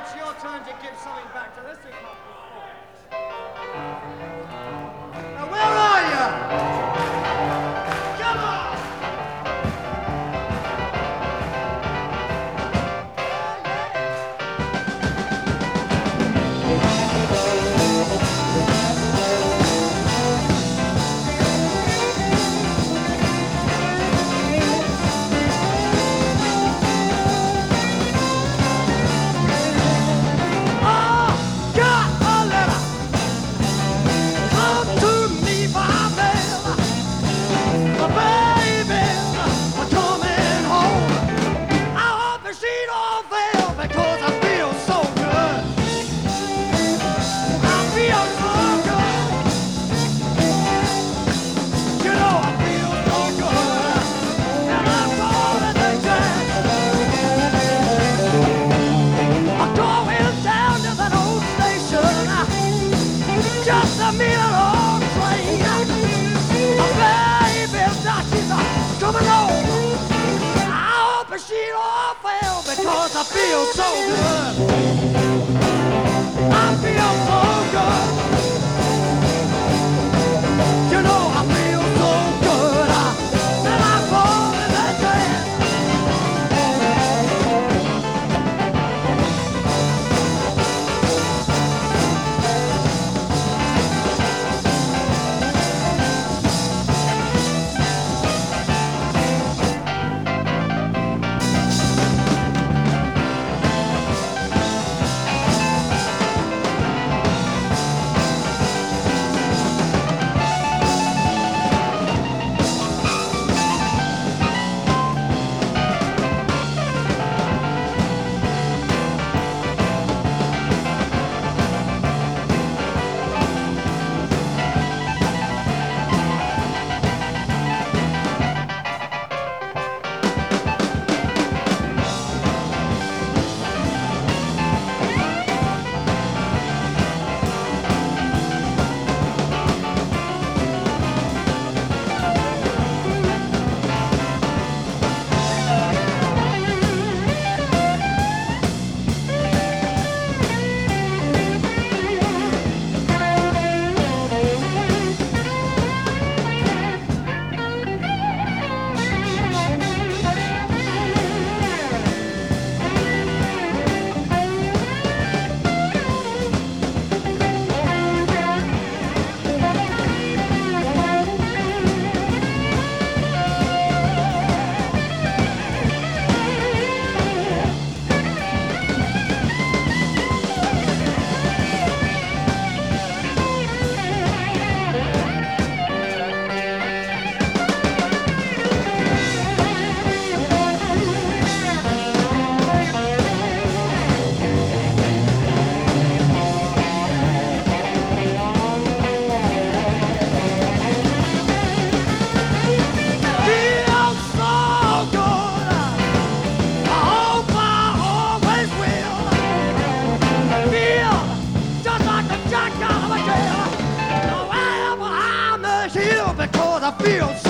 it's your turn to give something back to this incompetent. just a mean old train. A baby that she's coming home. I hope she don't fail because I feel so good. I feel so good. I feel so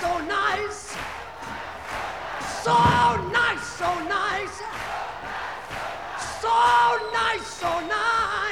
so nice. So nice, so nice. So nice, so nice.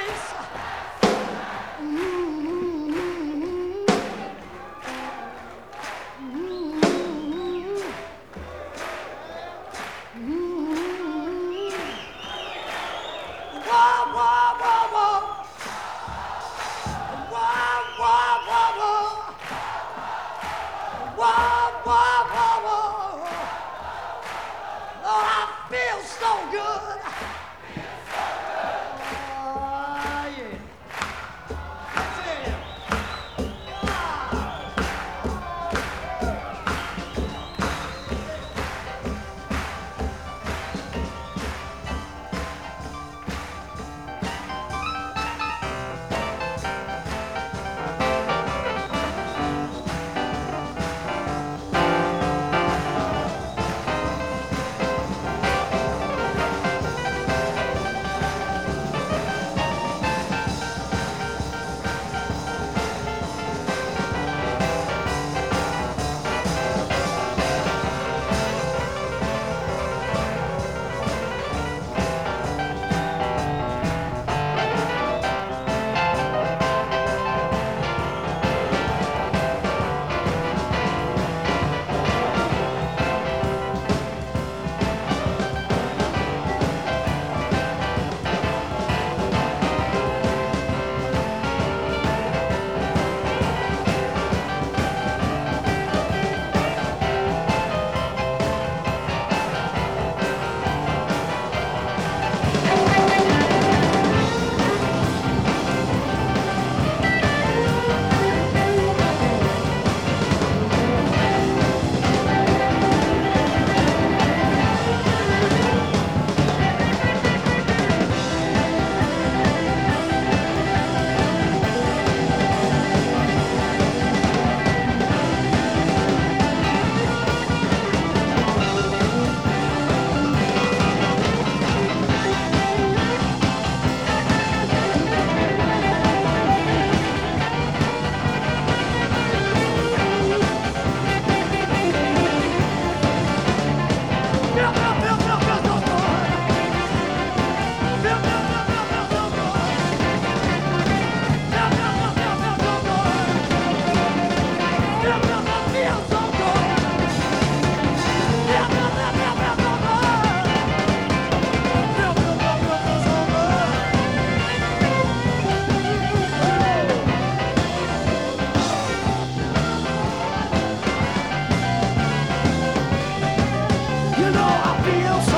You know I feel